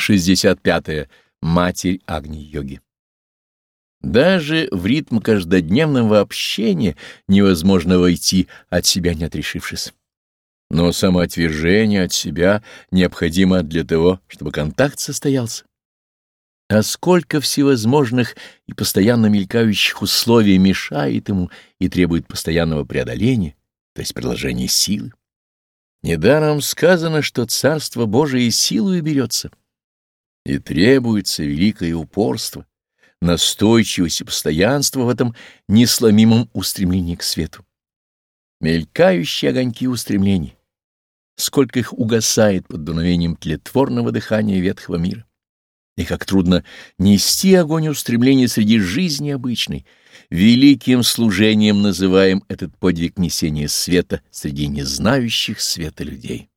65. -е. Матерь Агни-йоги. Даже в ритм каждодневного общения невозможно войти, от себя не отрешившись. Но самоотвержение от себя необходимо для того, чтобы контакт состоялся. А сколько всевозможных и постоянно мелькающих условий мешает ему и требует постоянного преодоления, то есть приложения силы. Недаром сказано, что Царство Божие силою берется, и требуется великое упорство, настойчивость и постоянство в этом несломимом устремлении к свету. Мелькающие огоньки устремлений, сколько их угасает под дуновением тлетворного дыхания ветхого мира и как трудно нести огонь устремления среди жизни обычной. Великим служением называем этот подвиг несения света среди незнающих света людей.